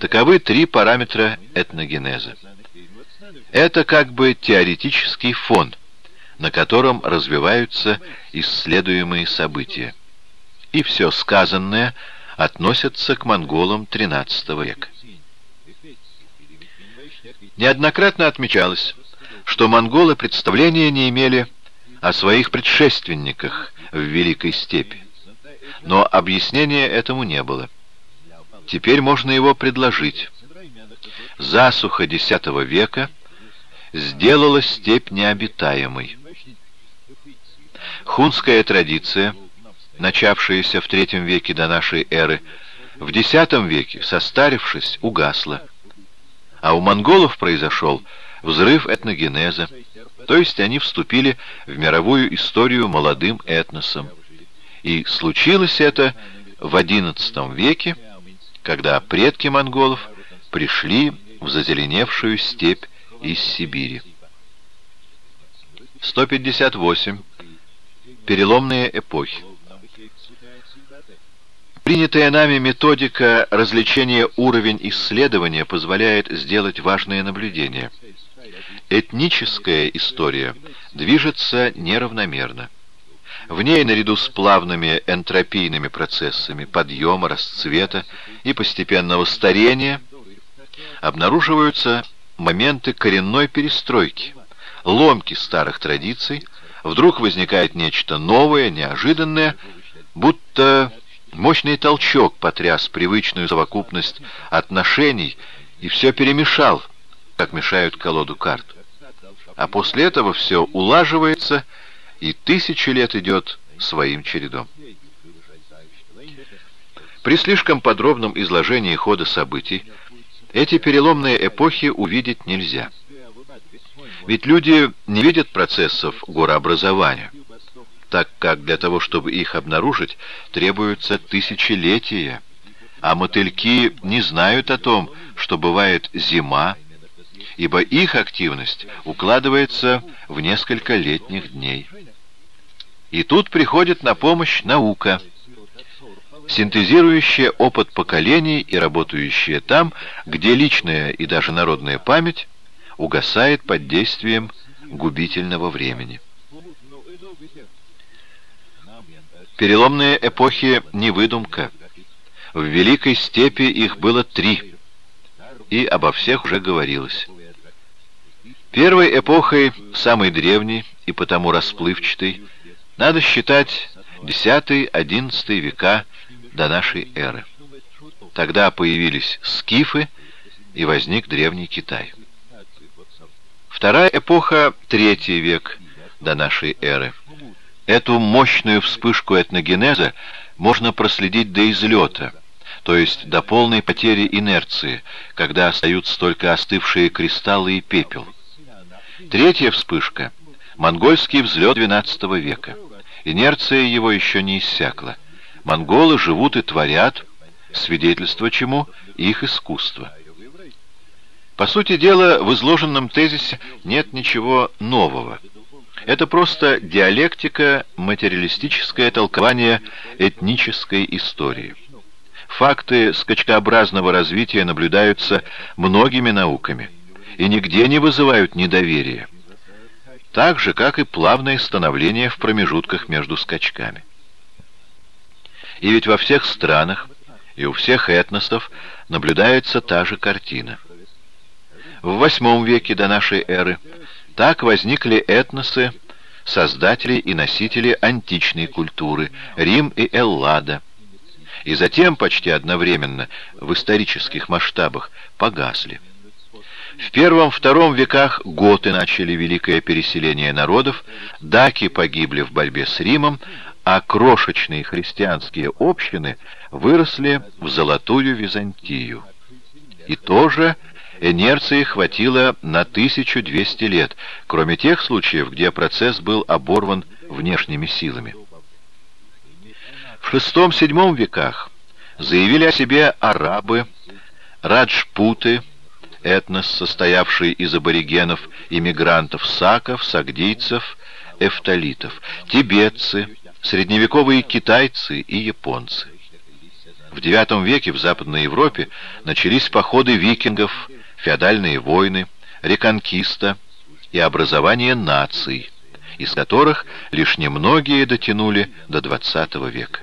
Таковы три параметра этногенеза. Это как бы теоретический фон, на котором развиваются исследуемые события. И все сказанное относится к монголам XIII века. Неоднократно отмечалось, что монголы представления не имели о своих предшественниках в Великой Степи, но объяснения этому не было. Теперь можно его предложить. Засуха X века сделала степь необитаемой. Хунская традиция, начавшаяся в III веке до нашей эры, в X веке, состарившись, угасла. А у монголов произошел взрыв этногенеза, то есть они вступили в мировую историю молодым этносом. И случилось это в XI веке, когда предки монголов пришли в зазеленевшую степь из Сибири. 158. Переломные эпохи. Принятая нами методика развлечения уровень исследования позволяет сделать важное наблюдение. Этническая история движется неравномерно. В ней, наряду с плавными энтропийными процессами подъема, расцвета и постепенного старения, обнаруживаются моменты коренной перестройки, ломки старых традиций, вдруг возникает нечто новое, неожиданное, будто мощный толчок потряс привычную совокупность отношений и все перемешал, как мешают колоду карт. А после этого все улаживается и тысячи лет идет своим чередом. При слишком подробном изложении хода событий эти переломные эпохи увидеть нельзя. Ведь люди не видят процессов горообразования, так как для того, чтобы их обнаружить, требуются тысячелетия, а мотыльки не знают о том, что бывает зима, ибо их активность укладывается в несколько летних дней. И тут приходит на помощь наука, синтезирующая опыт поколений и работающая там, где личная и даже народная память угасает под действием губительного времени. Переломные эпохи не выдумка. В Великой Степи их было три, и обо всех уже говорилось. Первой эпохой, самой древней и потому расплывчатой, надо считать X-XI века до нашей эры. Тогда появились скифы и возник Древний Китай. Вторая эпоха — Третий век до нашей эры. Эту мощную вспышку этногенеза можно проследить до излета, то есть до полной потери инерции, когда остаются только остывшие кристаллы и пепел. Третья вспышка — монгольский взлет XII века. Инерция его еще не иссякла. Монголы живут и творят, свидетельство чему их искусство. По сути дела, в изложенном тезисе нет ничего нового. Это просто диалектика, материалистическое толкование этнической истории. Факты скачкообразного развития наблюдаются многими науками и нигде не вызывают недоверия так же, как и плавное становление в промежутках между скачками. И ведь во всех странах и у всех этносов наблюдается та же картина. В VIII веке до нашей эры так возникли этносы, создатели и носители античной культуры, Рим и Эллада, и затем почти одновременно в исторических масштабах погасли. В первом-втором веках готы начали великое переселение народов, даки погибли в борьбе с Римом, а крошечные христианские общины выросли в Золотую Византию. И тоже инерции хватило на 1200 лет, кроме тех случаев, где процесс был оборван внешними силами. В VI-VII веках заявили о себе арабы, раджпуты, этнос, состоявший из аборигенов, иммигрантов, саков, сагдийцев, эфталитов, тибетцы, средневековые китайцы и японцы. В IX веке в Западной Европе начались походы викингов, феодальные войны, реконкиста и образование наций, из которых лишь немногие дотянули до XX века.